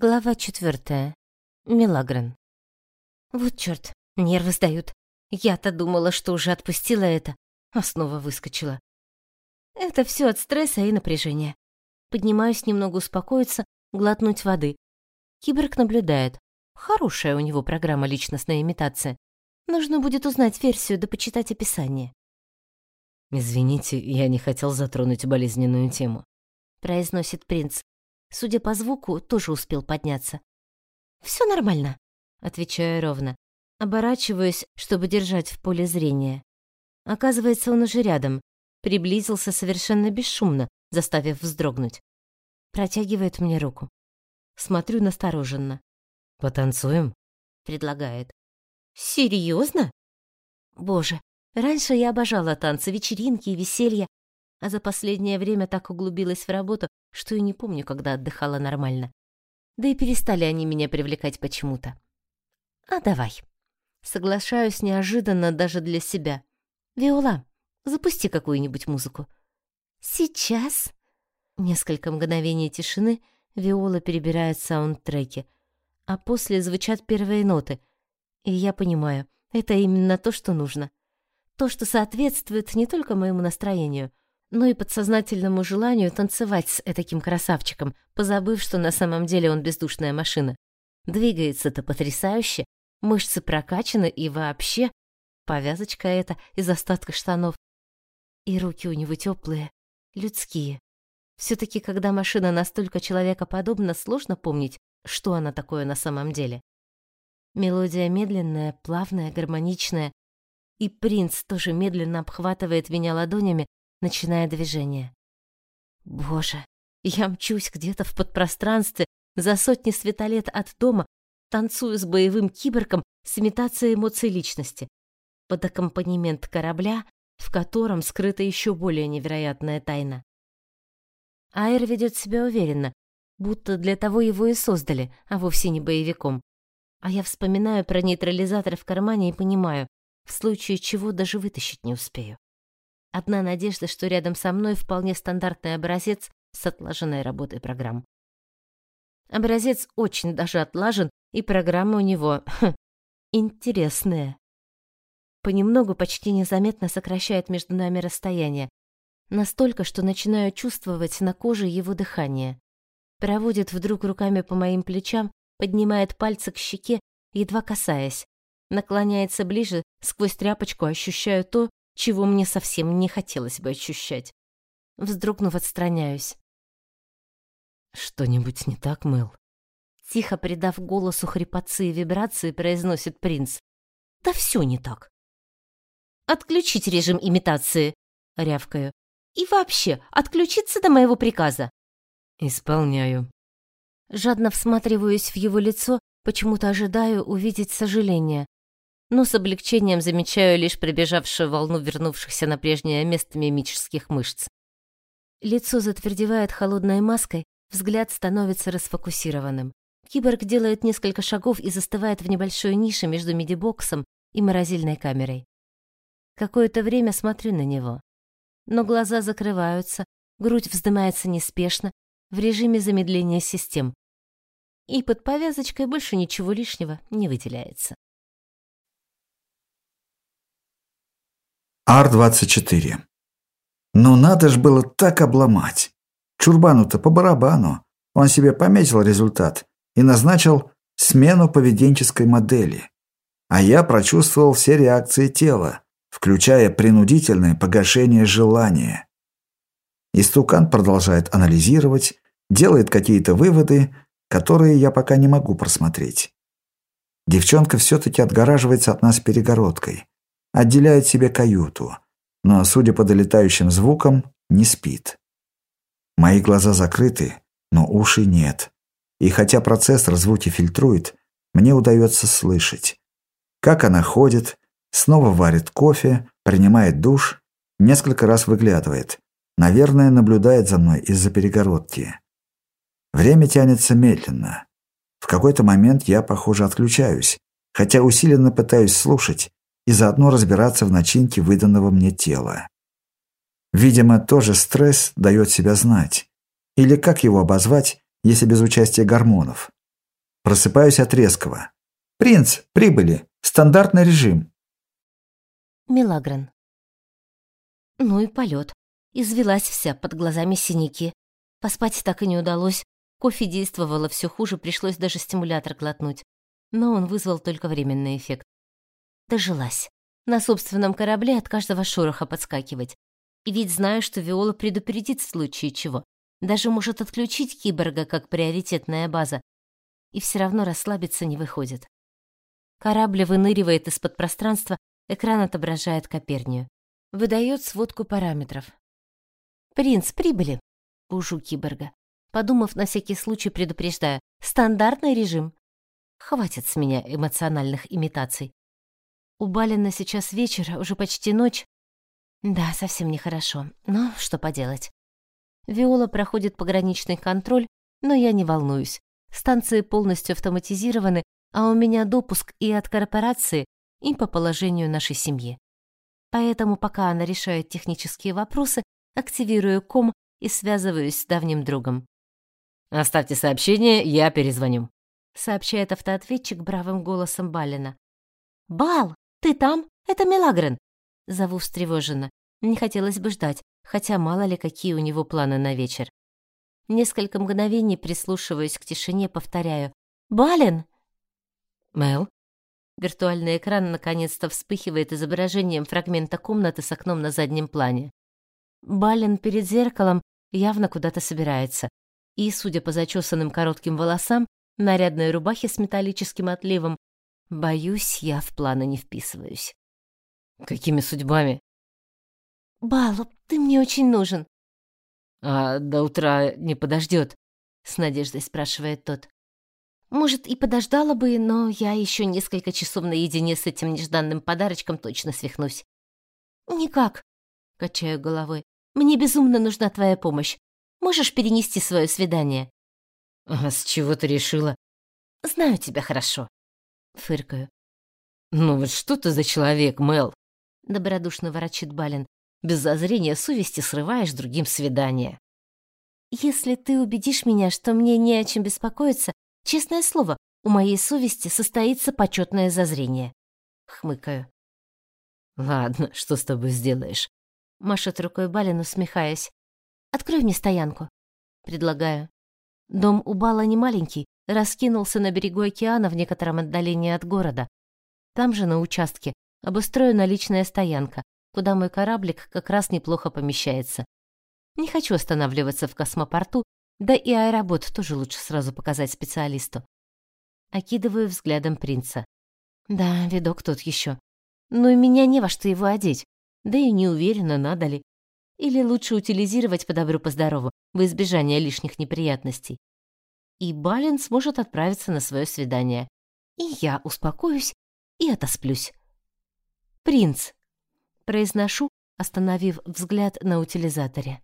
Глава четвертая. Милагрен. Вот чёрт, нервы сдают. Я-то думала, что уже отпустила это, а снова выскочила. Это всё от стресса и напряжения. Поднимаюсь немного успокоиться, глотнуть воды. Киборг наблюдает. Хорошая у него программа личностной имитации. Нужно будет узнать версию да почитать описание. «Извините, я не хотел затронуть болезненную тему», — произносит принц, Судя по звуку, тоже успел подняться. «Всё нормально», — отвечаю ровно. Оборачиваюсь, чтобы держать в поле зрения. Оказывается, он уже рядом. Приблизился совершенно бесшумно, заставив вздрогнуть. Протягивает мне руку. Смотрю настороженно. «Потанцуем?» — предлагает. «Серьезно?» Боже, раньше я обожала танцы, вечеринки и веселье, а за последнее время так углубилась в работу, что и не помню, когда отдыхала нормально. Да и перестали они меня привлекать почему-то. А давай. Соглашаюсь неожиданно даже для себя. Виола, запусти какую-нибудь музыку. Сейчас? Несколько мгновений тишины Виола перебирает саундтреки, а после звучат первые ноты. И я понимаю, это именно то, что нужно. То, что соответствует не только моему настроению, но и подсознательному желанию танцевать с этаким красавчиком, позабыв, что на самом деле он бездушная машина. Двигается-то потрясающе, мышцы прокачаны и вообще повязочка эта из остатка штанов. И руки у него теплые, людские. все таки когда машина настолько человекоподобна, сложно помнить, что она такое на самом деле. Мелодия медленная, плавная, гармоничная. И принц тоже медленно обхватывает меня ладонями, начиная движение. Боже, я мчусь где-то в подпространстве за сотни светолет от дома, танцую с боевым киборгом с имитацией эмоций личности, под аккомпанемент корабля, в котором скрыта еще более невероятная тайна. Айр ведет себя уверенно, будто для того его и создали, а вовсе не боевиком. А я вспоминаю про нейтрализатор в кармане и понимаю, в случае чего даже вытащить не успею. Одна надежда, что рядом со мной вполне стандартный образец с отлаженной работой программ. Образец очень даже отлажен, и программа у него хм, интересная. Понемногу почти незаметно сокращает между нами расстояние, настолько, что начинаю чувствовать на коже его дыхание. Проводит вдруг руками по моим плечам, поднимает пальцы к щеке, едва касаясь. Наклоняется ближе, сквозь тряпочку ощущаю то, чего мне совсем не хотелось бы ощущать. Вздрогнув, отстраняюсь. «Что-нибудь не так, Мэл?» Тихо придав голосу хрипотцы и вибрации, произносит принц. «Да все не так». «Отключить режим имитации», — рявкаю. «И вообще, отключиться до моего приказа». «Исполняю». Жадно всматриваюсь в его лицо, почему-то ожидаю увидеть сожаление, но с облегчением замечаю лишь прибежавшую волну вернувшихся на прежнее место мимических мышц. Лицо затвердевает холодной маской, взгляд становится расфокусированным. Киборг делает несколько шагов и застывает в небольшой нише между медибоксом и морозильной камерой. Какое-то время смотрю на него. Но глаза закрываются, грудь вздымается неспешно, в режиме замедления систем. И под повязочкой больше ничего лишнего не выделяется. Ар-24. Ну надо ж было так обломать. Чурбану-то по барабану. Он себе пометил результат и назначил смену поведенческой модели. А я прочувствовал все реакции тела, включая принудительное погашение желания. Истукан продолжает анализировать, делает какие-то выводы, которые я пока не могу просмотреть. Девчонка все-таки отгораживается от нас перегородкой отделяет себе каюту, но, судя по долетающим звукам, не спит. Мои глаза закрыты, но уши нет. И хотя процессор звуки фильтрует, мне удается слышать. Как она ходит, снова варит кофе, принимает душ, несколько раз выглядывает. Наверное, наблюдает за мной из-за перегородки. Время тянется медленно. В какой-то момент я, похоже, отключаюсь, хотя усиленно пытаюсь слушать, и заодно разбираться в начинке выданного мне тела. Видимо, тоже стресс дает себя знать. Или как его обозвать, если без участия гормонов? Просыпаюсь от резкого. «Принц, прибыли! Стандартный режим!» Милагрен. Ну и полет. Извелась вся, под глазами синяки. Поспать так и не удалось. Кофе действовало все хуже, пришлось даже стимулятор глотнуть. Но он вызвал только временный эффект. Дожилась. На собственном корабле от каждого шороха подскакивать. И ведь знаю, что Виола предупредит в случае чего. Даже может отключить киборга как приоритетная база. И все равно расслабиться не выходит. Корабль выныривает из-под пространства, экран отображает Копернию. Выдает сводку параметров. «Принц, прибыли!» Бужу киборга. Подумав, на всякий случай предупреждаю. «Стандартный режим!» Хватит с меня эмоциональных имитаций. У Балина сейчас вечер, уже почти ночь. Да, совсем нехорошо, но что поделать. Виола проходит пограничный контроль, но я не волнуюсь. Станции полностью автоматизированы, а у меня допуск и от корпорации, и по положению нашей семьи. Поэтому пока она решает технические вопросы, активирую ком и связываюсь с давним другом. «Оставьте сообщение, я перезвоню», — сообщает автоответчик бравым голосом Балина. «Бал, ты там? Это Мелагрен!» Зову встревоженно. Не хотелось бы ждать, хотя мало ли какие у него планы на вечер. Несколько мгновений прислушиваюсь к тишине, повторяю. «Бален!» «Мел?» Виртуальный экран наконец-то вспыхивает изображением фрагмента комнаты с окном на заднем плане. Бален перед зеркалом явно куда-то собирается. И, судя по зачесанным коротким волосам, нарядной рубахе с металлическим отливом, боюсь, я в планы не вписываюсь. «Какими судьбами?» «Балу, ты мне очень нужен». «А до утра не подождет?» — с надеждой спрашивает тот. «Может, и подождала бы, но я еще несколько часов наедине с этим нежданным подарочком точно свихнусь». «Никак», — качаю головой. «Мне безумно нужна твоя помощь. Можешь перенести свое свидание?» «А с чего ты решила?» «Знаю тебя хорошо», — фыркаю. «Ну вот что ты за человек, Мел?» — добродушно ворочит Балин. «Без зазрения совести срываешь другим свидание». «Если ты убедишь меня, что мне не о чем беспокоиться, честное слово, у моей совести состоится почетное зазрение». Хмыкаю. «Ладно, что с тобой сделаешь?» Машет рукой Балин, усмехаясь. «Открой мне стоянку», — предлагаю. Дом у Бала не маленький, раскинулся на берегу океана в некотором отдалении от города. Там же, на участке, обустроена личная стоянка, куда мой кораблик как раз неплохо помещается. Не хочу останавливаться в космопорту, да и аэробот тоже лучше сразу показать специалисту. Окидываю взглядом принца. Да, видок тот еще. Но меня не во что его одеть. Да и не уверена, надо ли. Или лучше утилизировать по добру по здорову, во избежание лишних неприятностей. И Балин сможет отправиться на свое свидание. И я успокоюсь и отосплюсь. «Принц», — произношу, остановив взгляд на утилизаторе.